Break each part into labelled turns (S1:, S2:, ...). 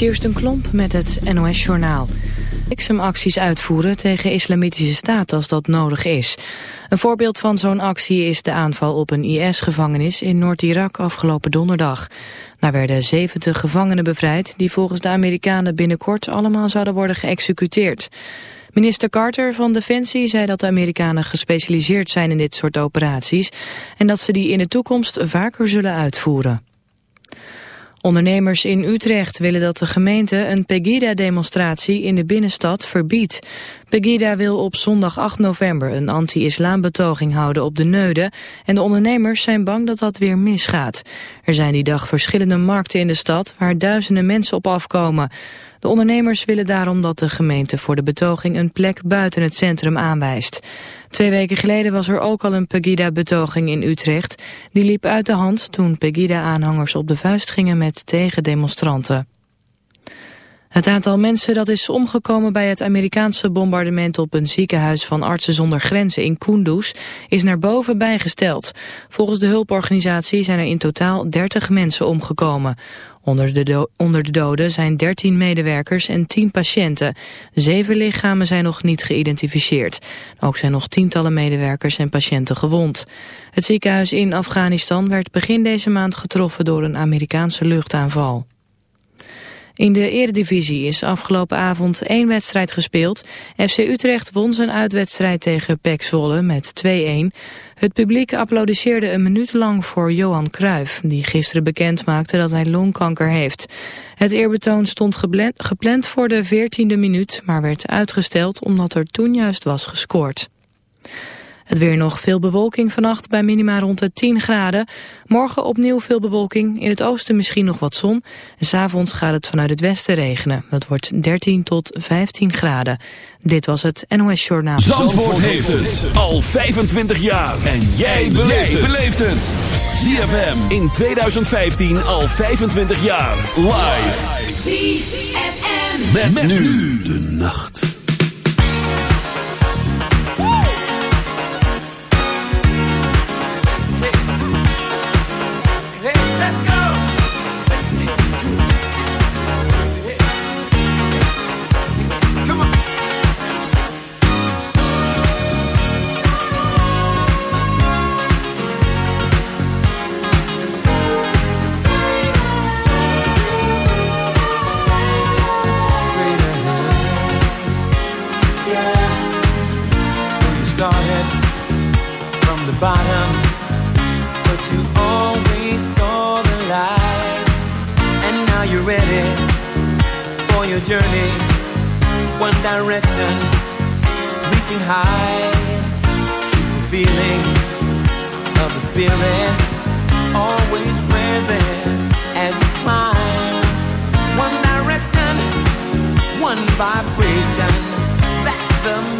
S1: Kirsten Klomp met het NOS-journaal. acties uitvoeren tegen islamitische staat als dat nodig is. Een voorbeeld van zo'n actie is de aanval op een IS-gevangenis in Noord-Irak afgelopen donderdag. Daar werden 70 gevangenen bevrijd die volgens de Amerikanen binnenkort allemaal zouden worden geëxecuteerd. Minister Carter van Defensie zei dat de Amerikanen gespecialiseerd zijn in dit soort operaties en dat ze die in de toekomst vaker zullen uitvoeren. Ondernemers in Utrecht willen dat de gemeente een Pegida-demonstratie in de binnenstad verbiedt. Pegida wil op zondag 8 november een anti-islambetoging houden op de Neude en de ondernemers zijn bang dat dat weer misgaat. Er zijn die dag verschillende markten in de stad waar duizenden mensen op afkomen. De ondernemers willen daarom dat de gemeente voor de betoging een plek buiten het centrum aanwijst. Twee weken geleden was er ook al een Pegida-betoging in Utrecht. Die liep uit de hand toen Pegida-aanhangers op de vuist gingen met tegendemonstranten. Het aantal mensen dat is omgekomen bij het Amerikaanse bombardement op een ziekenhuis van Artsen zonder Grenzen in Kunduz is naar boven bijgesteld. Volgens de hulporganisatie zijn er in totaal 30 mensen omgekomen. Onder de, onder de doden zijn 13 medewerkers en 10 patiënten. Zeven lichamen zijn nog niet geïdentificeerd. Ook zijn nog tientallen medewerkers en patiënten gewond. Het ziekenhuis in Afghanistan werd begin deze maand getroffen door een Amerikaanse luchtaanval. In de eredivisie is afgelopen avond één wedstrijd gespeeld. FC Utrecht won zijn uitwedstrijd tegen PEC Zwolle met 2-1. Het publiek applaudisseerde een minuut lang voor Johan Cruijff... die gisteren bekend maakte dat hij longkanker heeft. Het eerbetoon stond gepland voor de 14e minuut... maar werd uitgesteld omdat er toen juist was gescoord. Het weer nog veel bewolking vannacht bij minima rond de 10 graden. Morgen opnieuw veel bewolking, in het oosten misschien nog wat zon. En s'avonds gaat het vanuit het westen regenen. Dat wordt 13 tot 15 graden. Dit was het NOS Journaal. Zandvoort, Zandvoort
S2: heeft het al 25 jaar. En jij beleeft het. ZFM in 2015 al 25 jaar. Live.
S3: ZFM.
S2: met nu de nacht.
S4: journey, one direction, reaching high. to the feeling of the spirit always present as you climb. One direction, one vibration. That's the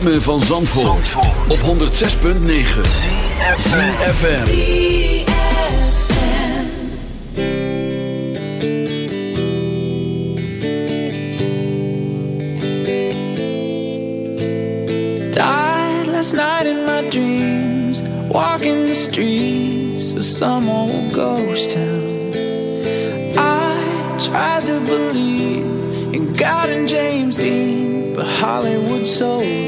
S2: Ritme van Zandvoort, op 106.9 CFFM
S3: Died last night in my dreams Walking the streets of some old ghost
S5: town. I tried to believe in God and James Dean But Hollywood sold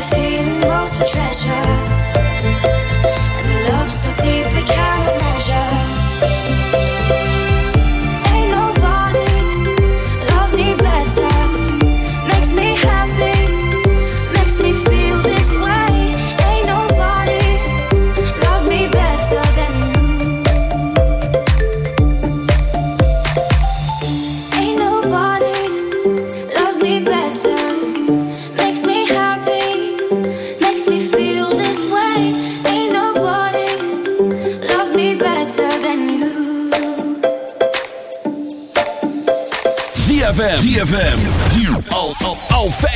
S6: feeling most treasure.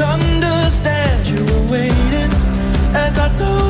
S7: understand. You were waiting as I told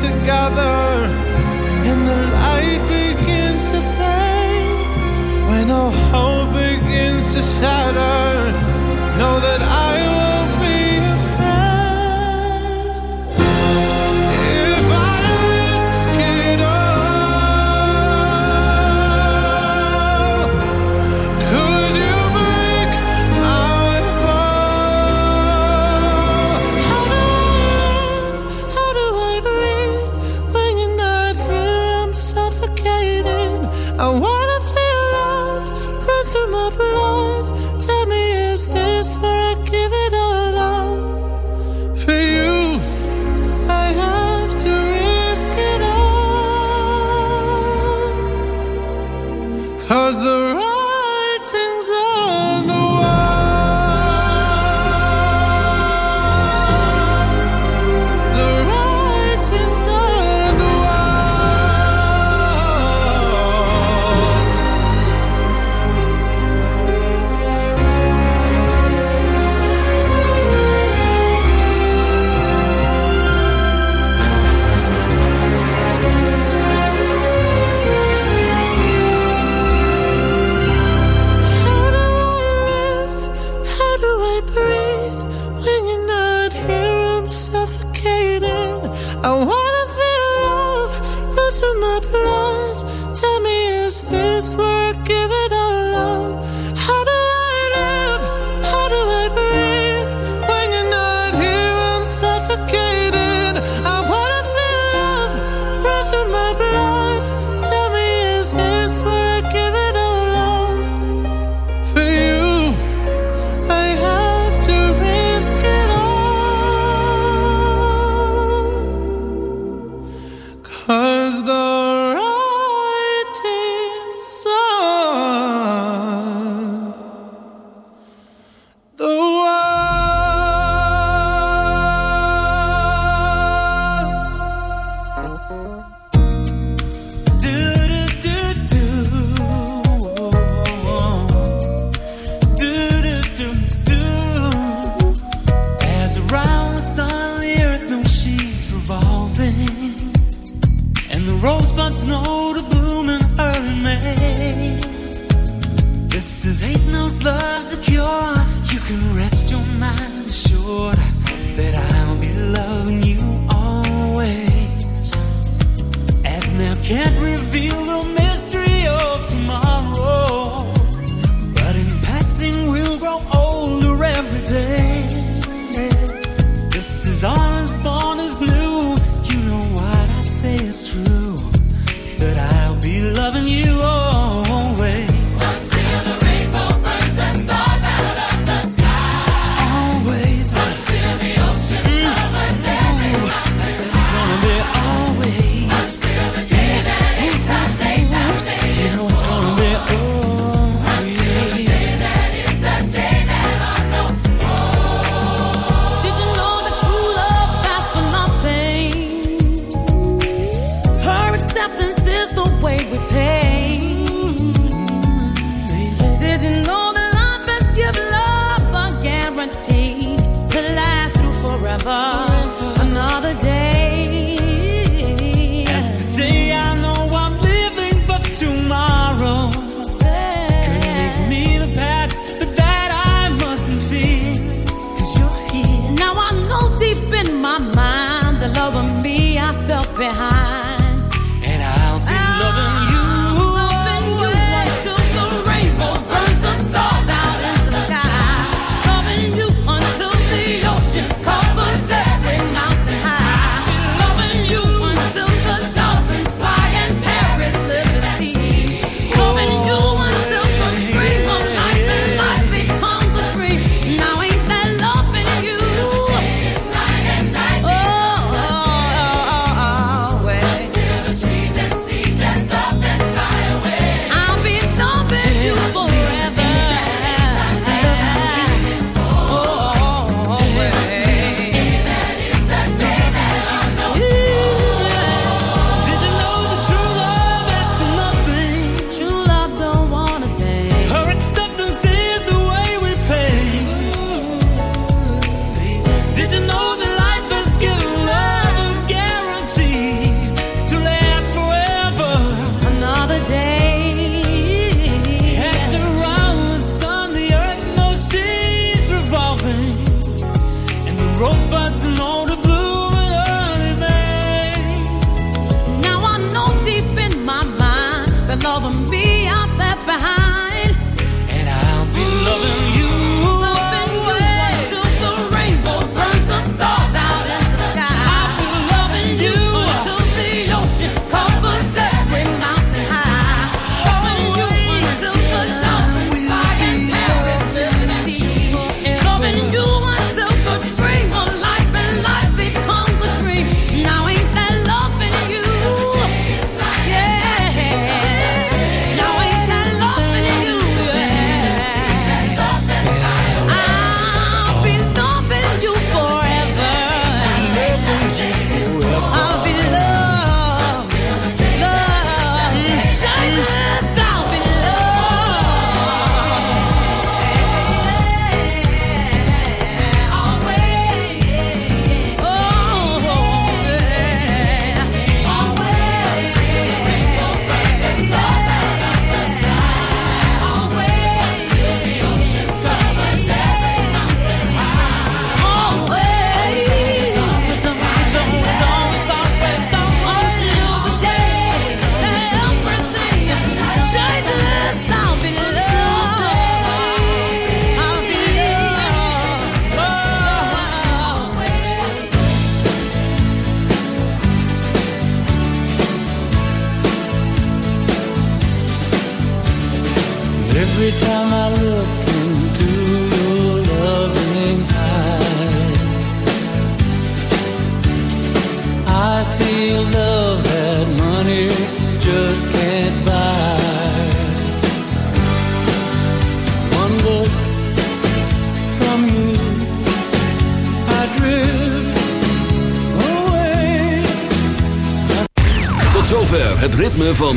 S8: together and the light begins to fade. When all hope begins to shatter know that